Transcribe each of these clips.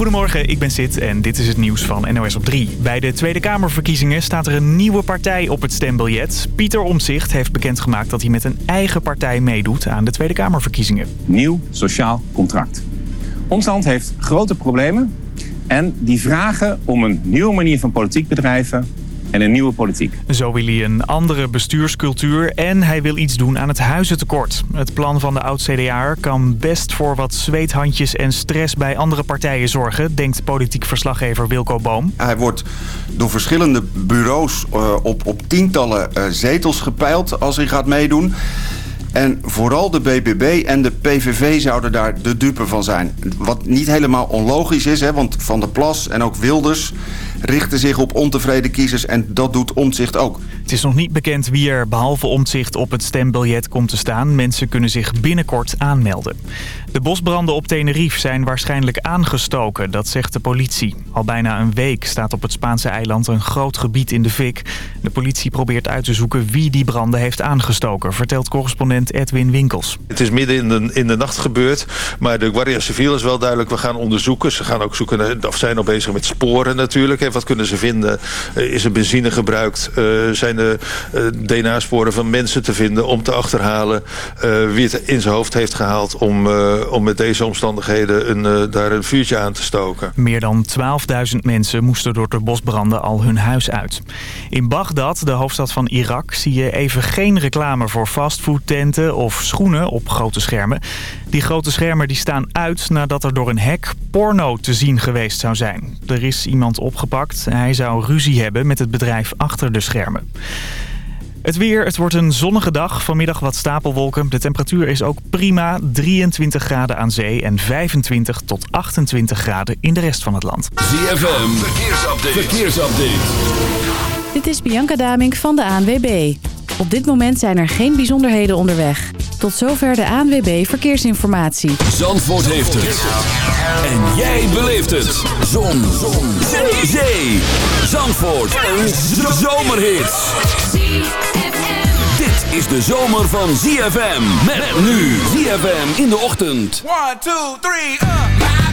Goedemorgen, ik ben Sid en dit is het nieuws van NOS op 3. Bij de Tweede Kamerverkiezingen staat er een nieuwe partij op het stembiljet. Pieter Omzicht heeft bekendgemaakt dat hij met een eigen partij meedoet aan de Tweede Kamerverkiezingen. Nieuw sociaal contract. Ons land heeft grote problemen en die vragen om een nieuwe manier van politiek bedrijven en een nieuwe politiek. Zo wil hij een andere bestuurscultuur en hij wil iets doen aan het huizentekort. Het plan van de oud-CDA kan best voor wat zweethandjes en stress bij andere partijen zorgen, denkt politiek verslaggever Wilco Boom. Hij wordt door verschillende bureaus uh, op, op tientallen uh, zetels gepeild als hij gaat meedoen. En vooral de BBB en de PVV zouden daar de dupe van zijn. Wat niet helemaal onlogisch is, hè, want Van der Plas en ook Wilders richten zich op ontevreden kiezers en dat doet Omtzigt ook. Het is nog niet bekend wie er behalve Omtzigt op het stembiljet komt te staan. Mensen kunnen zich binnenkort aanmelden. De bosbranden op Tenerife zijn waarschijnlijk aangestoken, dat zegt de politie. Al bijna een week staat op het Spaanse eiland een groot gebied in de fik. De politie probeert uit te zoeken wie die branden heeft aangestoken, vertelt correspondent Edwin Winkels. Het is midden in de, in de nacht gebeurd, maar de Guardia Civil is wel duidelijk, we gaan onderzoeken. Ze gaan ook zoeken, of zijn al bezig met sporen natuurlijk. Wat kunnen ze vinden? Is er benzine gebruikt? Uh, zijn er uh, DNA-sporen van mensen te vinden om te achterhalen uh, wie het in zijn hoofd heeft gehaald om om met deze omstandigheden een, daar een vuurtje aan te stoken. Meer dan 12.000 mensen moesten door de bosbranden al hun huis uit. In Bagdad, de hoofdstad van Irak, zie je even geen reclame voor of schoenen op grote schermen. Die grote schermen die staan uit nadat er door een hek porno te zien geweest zou zijn. Er is iemand opgepakt. Hij zou ruzie hebben met het bedrijf achter de schermen. Het weer, het wordt een zonnige dag. Vanmiddag wat stapelwolken. De temperatuur is ook prima. 23 graden aan zee en 25 tot 28 graden in de rest van het land. ZFM, verkeersupdate. verkeersupdate. Dit is Bianca Damink van de ANWB. Op dit moment zijn er geen bijzonderheden onderweg. Tot zover de ANWB Verkeersinformatie. Zandvoort heeft het. En jij beleeft het. Zon. Zon. Zee. Zee. Zandvoort. Een zomerhit dit is de zomer van ZFM. Met nu ZFM in de ochtend. 1, 2, 3, uh.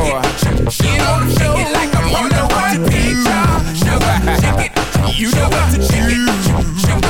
Sugar, you know to shake it like I'm on the know pizza. Sugar, shake it, you know what to shake it.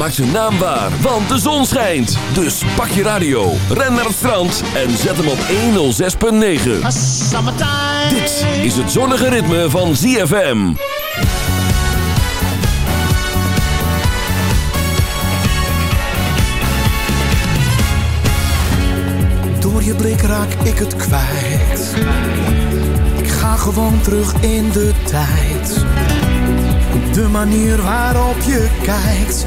Maak zijn naam waar, want de zon schijnt. Dus pak je radio, ren naar het strand en zet hem op 106.9. Dit is het zonnige ritme van ZFM. Door je blik raak ik het kwijt. Ik ga gewoon terug in de tijd. De manier waarop je kijkt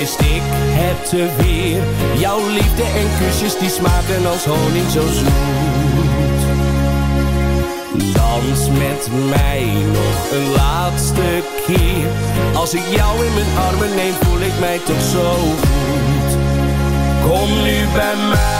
wist ik het te weer. Jouw liefde en kusjes die smaken als honing zo zoet. Dans met mij nog een laatste keer. Als ik jou in mijn armen neem, voel ik mij toch zo goed. Kom nu bij mij.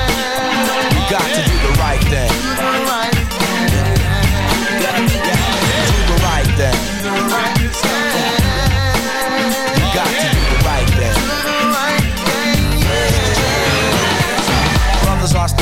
Right thing. Do the right thing. Do the right thing.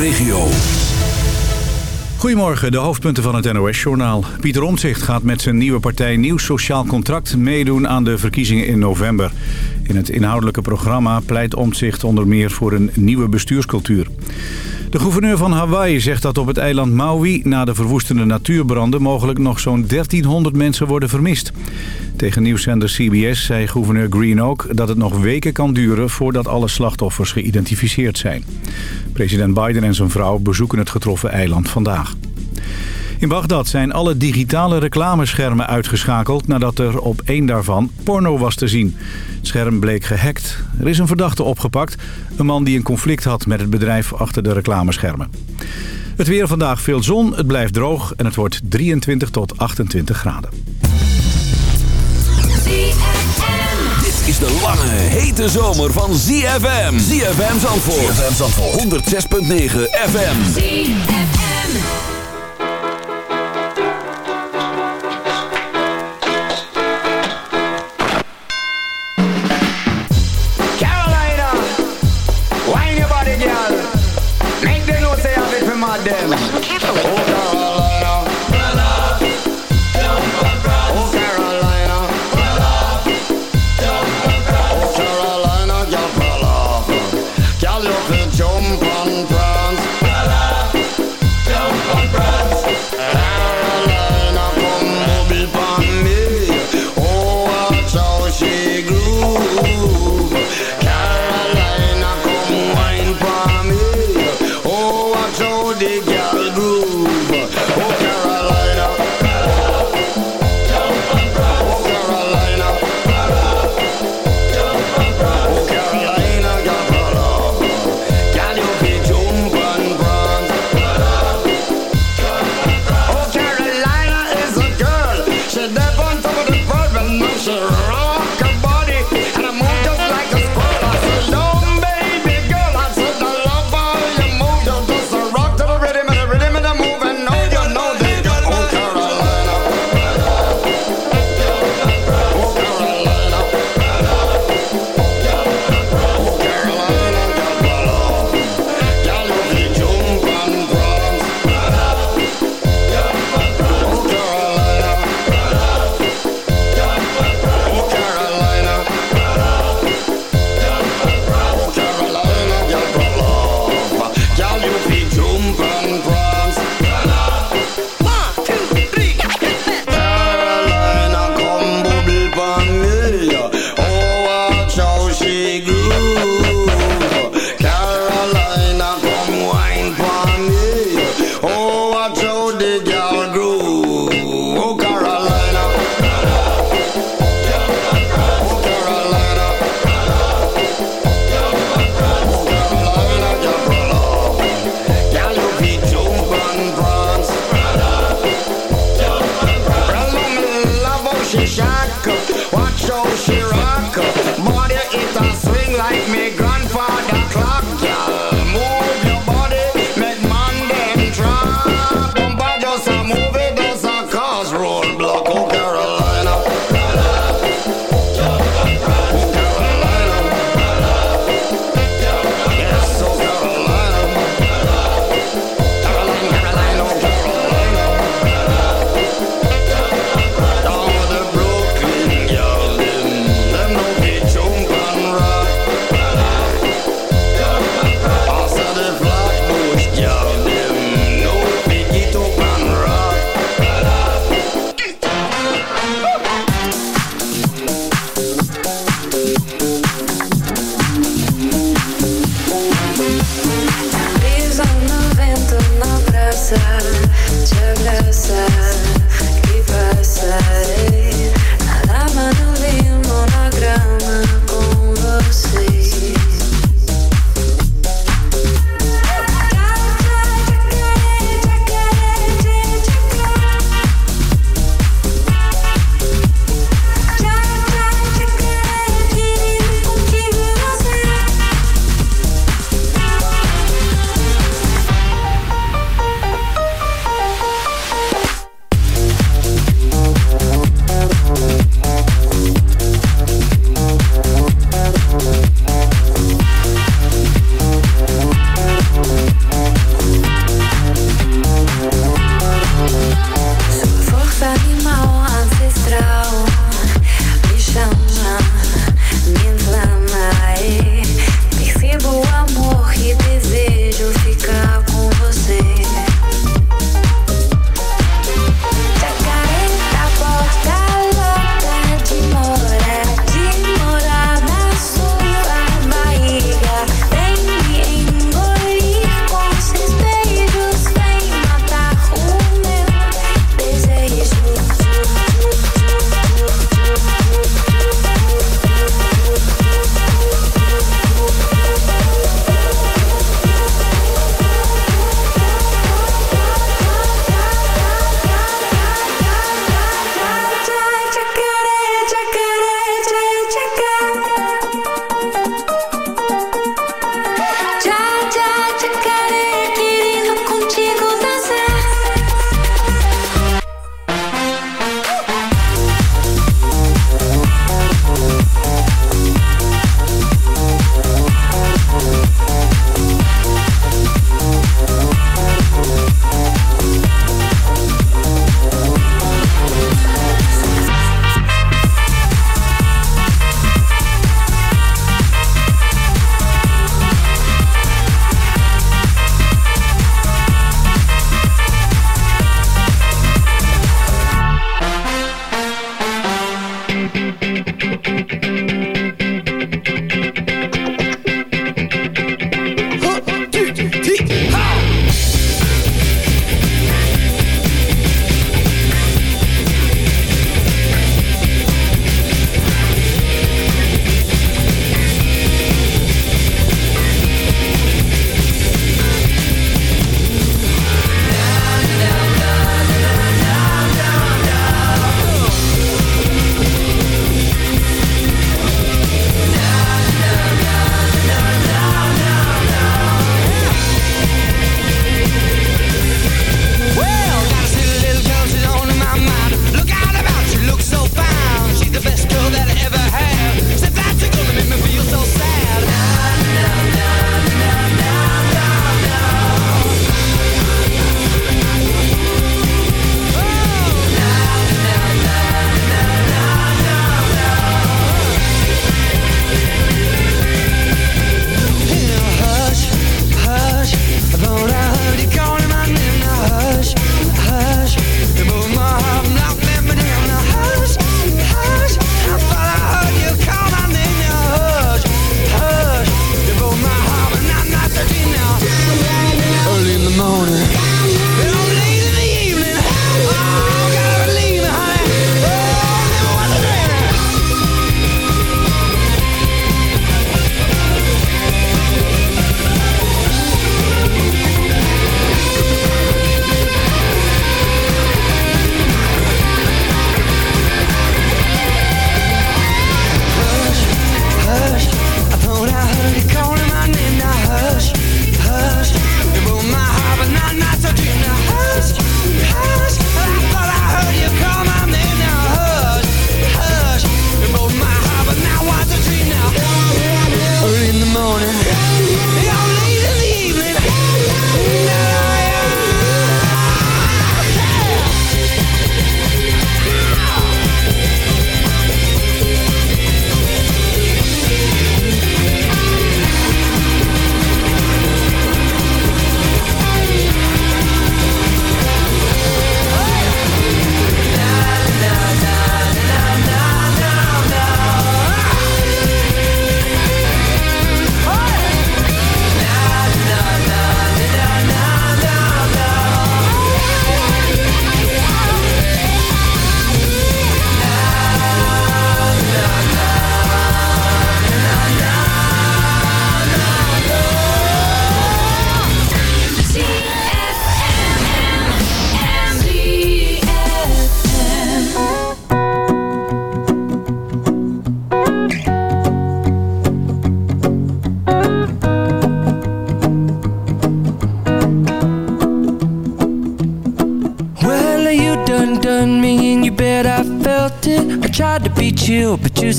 Regio. Goedemorgen, de hoofdpunten van het NOS-journaal. Pieter Omtzigt gaat met zijn nieuwe partij Nieuw Sociaal Contract meedoen aan de verkiezingen in november. In het inhoudelijke programma pleit Omtzigt onder meer voor een nieuwe bestuurscultuur. De gouverneur van Hawaii zegt dat op het eiland Maui na de verwoestende natuurbranden mogelijk nog zo'n 1300 mensen worden vermist. Tegen nieuwszender CBS zei gouverneur Green ook dat het nog weken kan duren voordat alle slachtoffers geïdentificeerd zijn. President Biden en zijn vrouw bezoeken het getroffen eiland vandaag. In Bagdad zijn alle digitale reclameschermen uitgeschakeld nadat er op één daarvan porno was te zien. Het scherm bleek gehackt. Er is een verdachte opgepakt, een man die een conflict had met het bedrijf achter de reclameschermen. Het weer vandaag veel zon, het blijft droog en het wordt 23 tot 28 graden. Dit is de lange, hete zomer van ZFM. ZFM Zandvoort. ZFM Zandvoort. 106.9 FM. Carolina,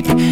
late.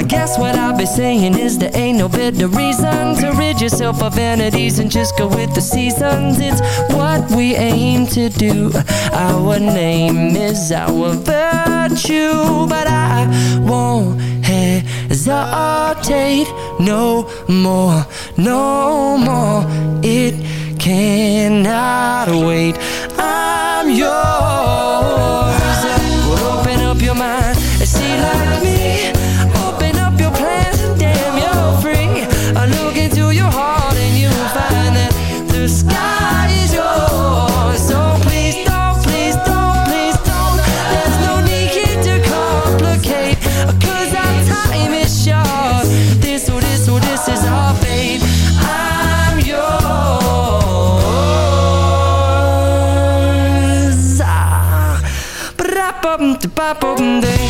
I guess what I'll be saying is there ain't no better reason to rid yourself of vanities and just go with the seasons. It's what we aim to do. Our name is our virtue, but I won't hesitate no more, no more. It cannot wait. I'm yours. Well, open up your mind Oh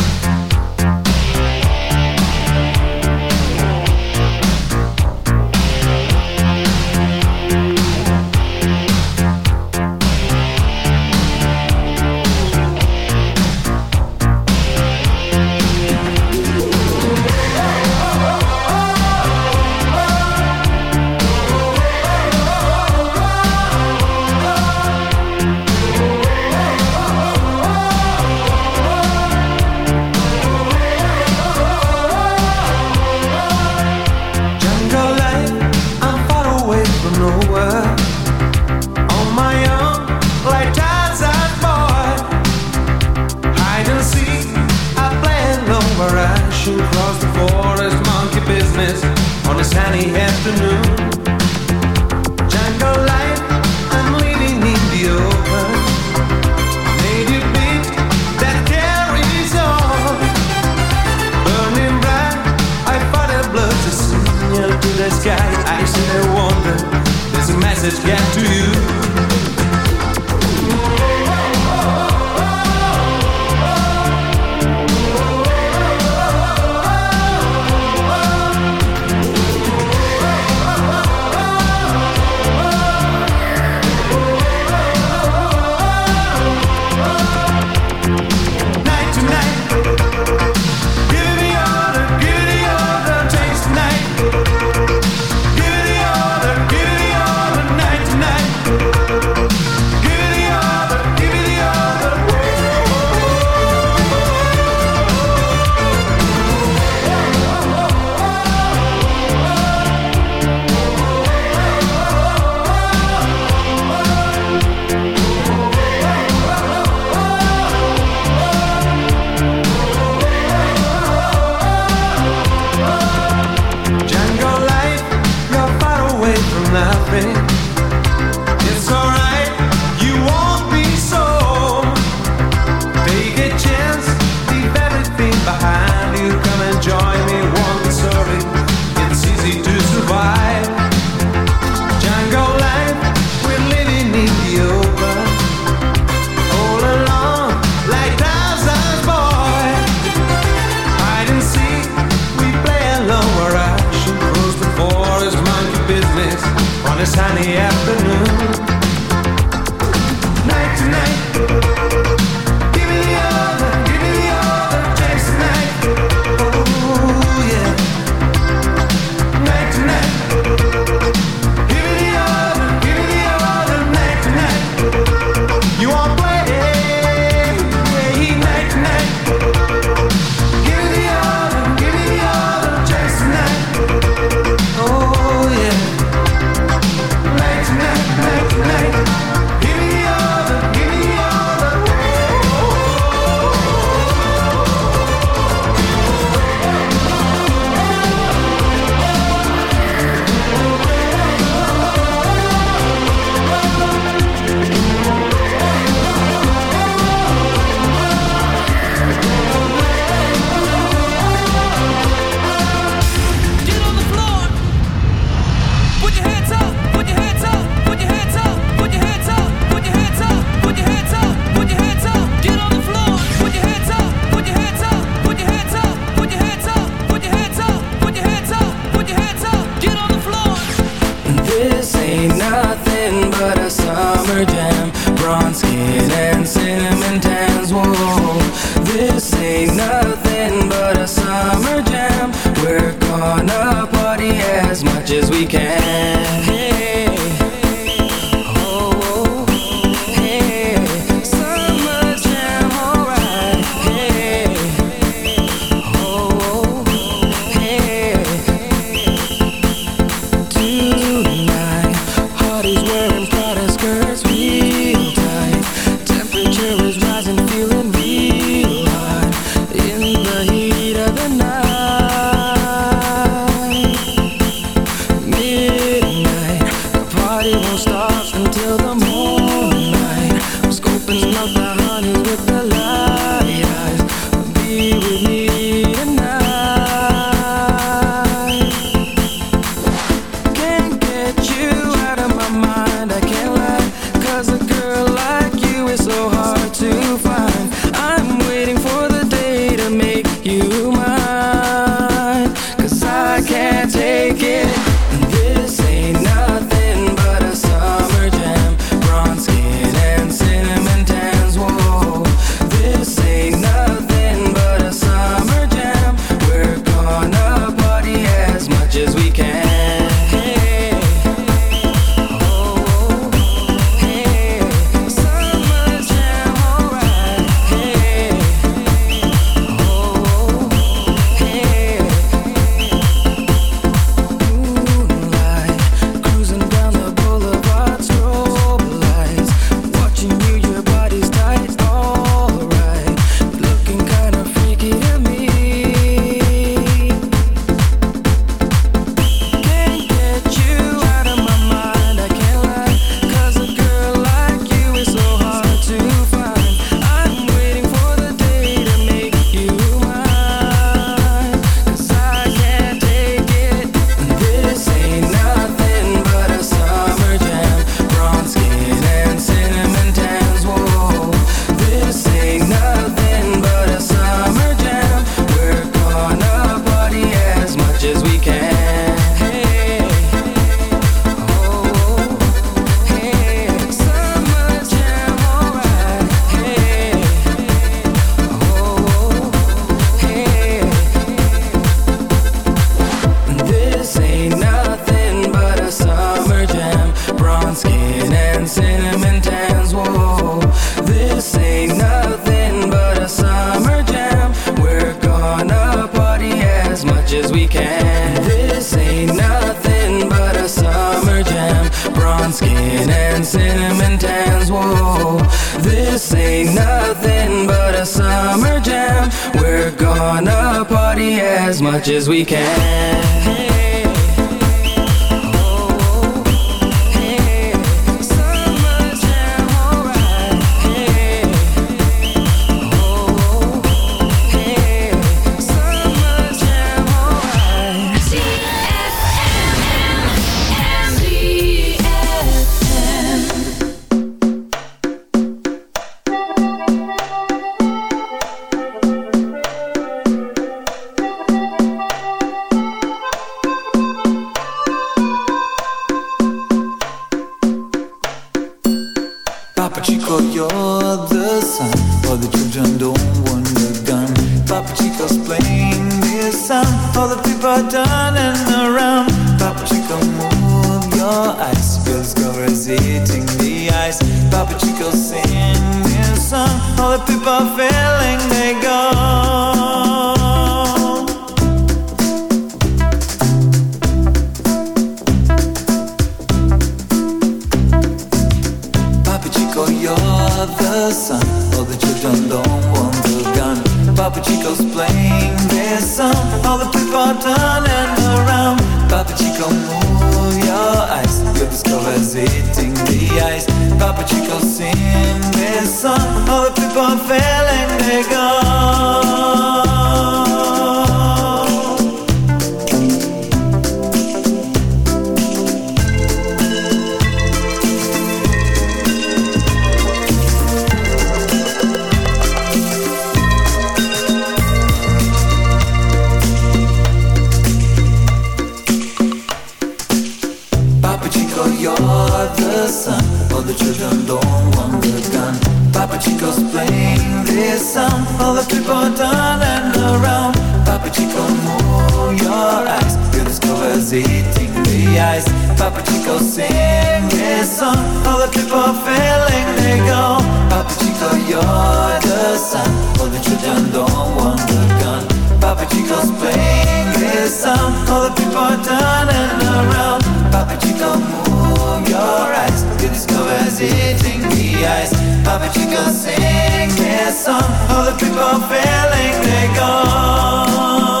Eating the ice. Papa Chico, sing this song. All the people feeling they go. Papa Chico, you're the sun. All the children don't want the gun. Papa Chico's playing this song. All the people turning around. Papa Chico, move your eyes. The discover's eating the ice. Papa Chico, sing this song. All the people feeling they go.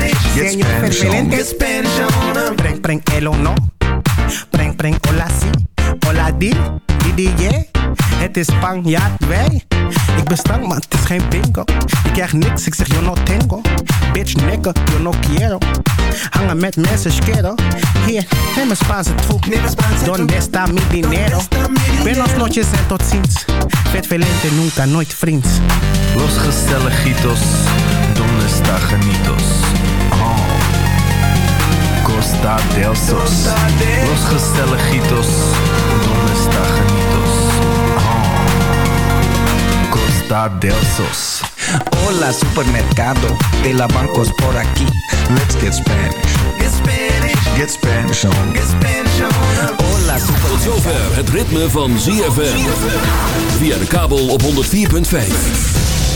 Get Spanish on. Get Spanish on. Preng, preng, el o no. Preng, preng, hola si. Hola di. Di, di, yeah. Het is Spanjaard, wij. Ik ben stank, maar het is geen bingo. Ik krijg niks, ik zeg yo no tengo. Bitch, nigga, yo no quiero. Hangen met mensen, schero. Hier, neem een Spaanse troep. Donde está mi dinero? Buenos noches en tot ziens. Vet velente, nunca, nooit vriends. Los gezelligitos, donde está genitos? Oh. Costa del Sos. Los gezelligitos, donde está genitos? Oh. Costa del Sos. Hola supermercado de la bancos por aquí. Let's get Spanish. Get Spanish. Get Spanish on. Get Spanish on. Hola Tot zover het ritme van ZFM. Via de kabel op 104.5.